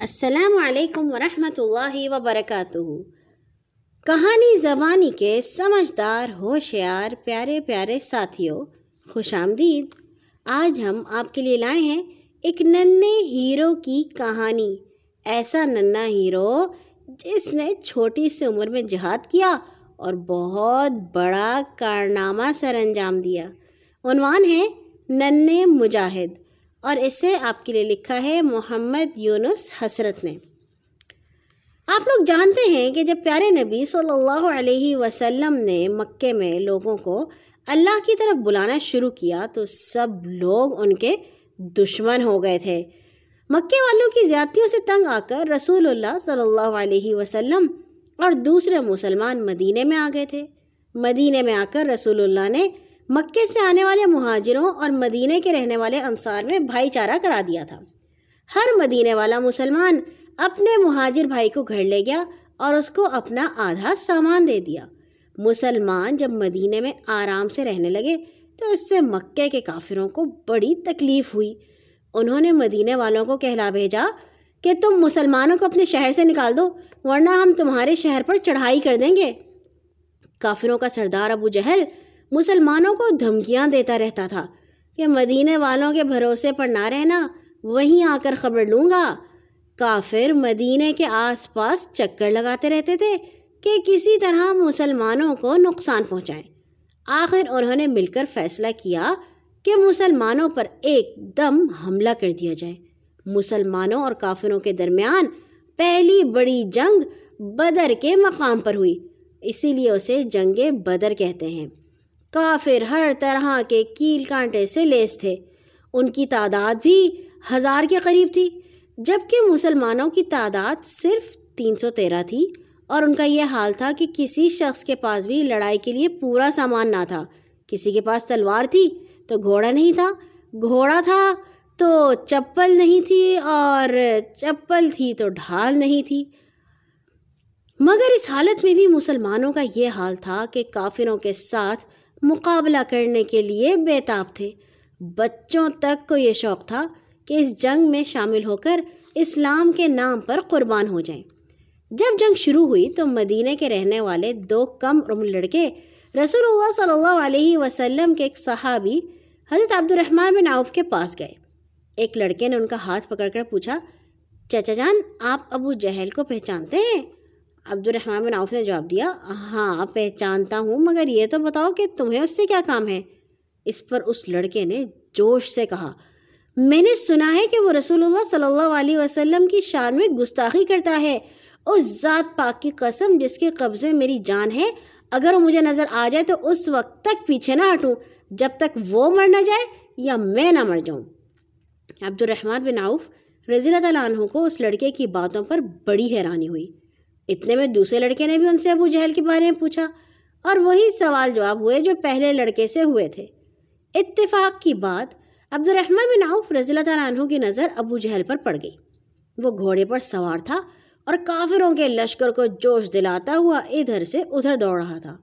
السلام علیکم ورحمۃ اللہ وبرکاتہ۔ کہانی زبانی کے سمجھدار، ہوشیار، پیارے پیارے ساتھیوں، خوش آمدید۔ آج ہم آپ کے لیے لائے ہیں ایک ننے ہیرو کی کہانی۔ ایسا ننا ہیرو جس نے چھوٹی سی عمر میں جہاد کیا اور بہت بڑا کارنامہ سر انجام دیا۔ عنوان ہے ننے مجاہد۔ اور اسے آپ کے لیے لکھا ہے محمد یونس حسرت نے۔ آپ لوگ جانتے ہیں کہ جب پیارے نبی صلی اللہ علیہ وسلم نے مکے میں لوگوں کو اللہ کی طرف بلانا شروع کیا تو سب لوگ ان کے دشمن ہو گئے تھے۔ مکے والوں کی زیادتیوں سے تنگ آ کر رسول اللہ صلی اللہ علیہ وسلم اور دوسرے مسلمان مدینے میں آ گئے تھے۔ مدینے میں آ کر رسول اللہ نے مکے سے آنے والے مہاجروں اور مدینے کے رہنے والے انصار میں بھائی چارہ کرا دیا تھا۔ ہر مدینے والا مسلمان اپنے مہاجر بھائی کو گھر لے گیا اور اس کو اپنا آدھا سامان دے دیا۔ مسلمان جب مدینے میں آرام سے رہنے لگے تو اس سے مکے کے کافروں کو بڑی تکلیف ہوئی۔ انہوں نے مدینے والوں کو کہلا بھیجا کہ تم مسلمانوں کو اپنے شہر سے نکال دو، ورنہ ہم تمہارے شہر پر چڑھائی کر دیں گے۔ کافروں کا سردار ابو جہل مسلمانوں کو دھمکیاں دیتا رہتا تھا کہ مدینے والوں کے بھروسے پر نہ رہنا، وہیں آ کر خبر لوں گا۔ کافر مدینے کے آس پاس چکر لگاتے رہتے تھے کہ کسی طرح مسلمانوں کو نقصان پہنچائیں۔ آخر انہوں نے مل کر فیصلہ کیا کہ مسلمانوں پر ایک دم حملہ کر دیا جائے۔ مسلمانوں اور کافروں کے درمیان پہلی بڑی جنگ بدر کے مقام پر ہوئی، اسی لیے اسے جنگ بدر کہتے ہیں۔ کافر ہر طرح کے کیل کانٹے سے لیس تھے۔ ان کی تعداد بھی ہزار کے قریب تھی جبکہ مسلمانوں کی تعداد صرف تین سو تیرہ تھی۔ اور ان کا یہ حال تھا کہ کسی شخص کے پاس بھی لڑائی کے لیے پورا سامان نہ تھا۔ کسی کے پاس تلوار تھی تو گھوڑا نہیں تھا، گھوڑا تھا تو چپل نہیں تھی اور چپل تھی تو ڈھال نہیں تھی۔ مگر اس حالت میں بھی مسلمانوں کا یہ حال تھا کہ کافروں کے ساتھ مقابلہ کرنے کے لیے بےتاب تھے۔ بچوں تک کو یہ شوق تھا کہ اس جنگ میں شامل ہو کر اسلام کے نام پر قربان ہو جائیں۔ جب جنگ شروع ہوئی تو مدینہ کے رہنے والے دو کم عمر لڑکے رسول اللہ صلی اللہ علیہ وسلم کے ایک صحابی حضرت عبد الرحمٰن بن عوف کے پاس گئے۔ ایک لڑکے نے ان کا ہاتھ پکڑ کر پوچھا، چچا جان، آپ ابو جہل کو پہچانتے ہیں؟ عبد الرحمٰن بن عوف نے جواب دیا ہاں پہچانتا ہوں، مگر یہ تو بتاؤ کہ تمہیں اس سے کیا کام ہے؟ اس پر اس لڑکے نے جوش سے کہا، میں نے سنا ہے کہ وہ رسول اللہ صلی اللہ علیہ وسلم کی شان میں گستاخی کرتا ہے اس ذات پاک کی قسم جس کے قبضے میری جان ہے، اگر وہ مجھے نظر آ جائے تو اس وقت تک پیچھے نہ ہٹوں، جب تک وہ مر نہ جائے یا میں نہ مر جاؤں۔ عبد الرحمٰن بن عوف رضی اللہ تعالیٰ عنہ کو اس لڑکے کی باتوں پر بڑی حیرانی ہوئی۔ اتنے میں دوسرے لڑکے نے بھی ان سے ابو جہل کے بارے میں پوچھا اور وہی سوال جواب ہوئے جو پہلے لڑکے سے ہوئے تھے۔ اتفاق کی بات عبد الرحمن بن عوف رضی اللہ تعالیٰ عنہ کی نظر ابو جہل پر پڑ گئی۔ وہ گھوڑے پر سوار تھا اور کافروں کے لشکر کو جوش دلاتا ہوا ادھر سے ادھر دوڑ رہا تھا۔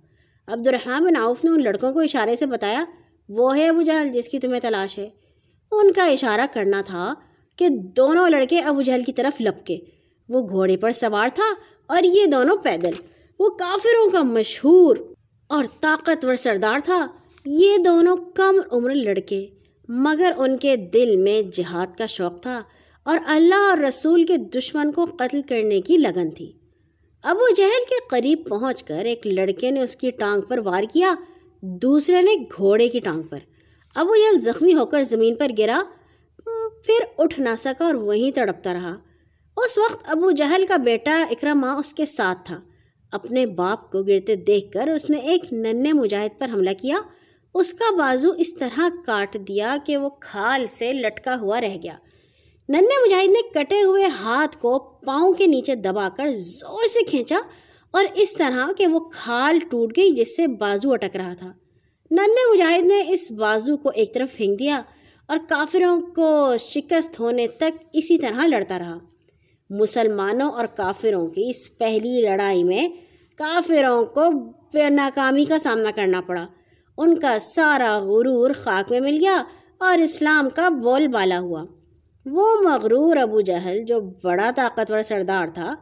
عبد الرحمن بن عوف نے ان لڑکوں کو اشارے سے بتایا، وہ ہے ابو جہل جس کی تمہیں تلاش ہے۔ ان کا اشارہ کرنا تھا کہ دونوں لڑکے ابو جہل کی طرف لپکے۔ وہ گھوڑے پر سوار تھا اور یہ دونوں پیدل۔ وہ کافروں کا مشہور اور طاقتور سردار تھا۔ یہ دونوں کم عمر لڑکے، مگر ان کے دل میں جہاد کا شوق تھا اور اللہ اور رسول کے دشمن کو قتل کرنے کی لگن تھی۔ ابو جہل کے قریب پہنچ کر ایک لڑکے نے اس کی ٹانگ پر وار کیا، دوسرے نے گھوڑے کی ٹانگ پر۔ ابو جہل زخمی ہو کر زمین پر گرا، پھر اٹھ نہ سکا اور وہیں تڑپتا رہا۔ اس وقت ابو جہل کا بیٹا اکرما اس کے ساتھ تھا۔ اپنے باپ کو گرتے دیکھ کر اس نے ایک ننے مجاہد پر حملہ کیا۔ اس کا بازو اس طرح کاٹ دیا کہ وہ کھال سے لٹکا ہوا رہ گیا۔ ننے مجاہد نے کٹے ہوئے ہاتھ کو پاؤں کے نیچے دبا کر زور سے کھینچا اور اس طرح کہ وہ کھال ٹوٹ گئی جس سے بازو اٹک رہا تھا۔ ننے مجاہد نے اس بازو کو ایک طرف پھینک دیا اور کافروں کو شکست ہونے تک اسی طرح لڑتا رہا۔ مسلمانوں اور کافروں کی اس پہلی لڑائی میں کافروں کو بے ناکامی کا سامنا کرنا پڑا۔ ان کا سارا غرور خاک میں مل گیا اور اسلام کا بول بالا ہوا۔ وہ مغرور ابو جہل جو بڑا طاقتور سردار تھا،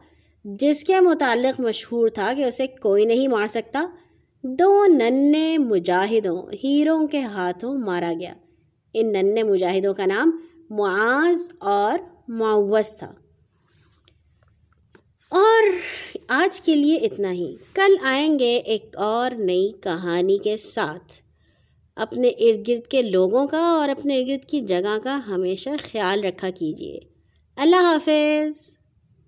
جس کے متعلق مشہور تھا کہ اسے کوئی نہیں مار سکتا، دو ننے مجاہدوں، ہیروں کے ہاتھوں مارا گیا۔ ان ننے مجاہدوں کا نام معاذ اور معوض تھا۔ اور آج کے لیے اتنا ہی۔ کل آئیں گے ایک اور نئی کہانی کے ساتھ۔ اپنے ارد گرد کے لوگوں کا اور اپنے ارد گرد کی جگہ کا ہمیشہ خیال رکھا کیجیے۔ اللہ حافظ۔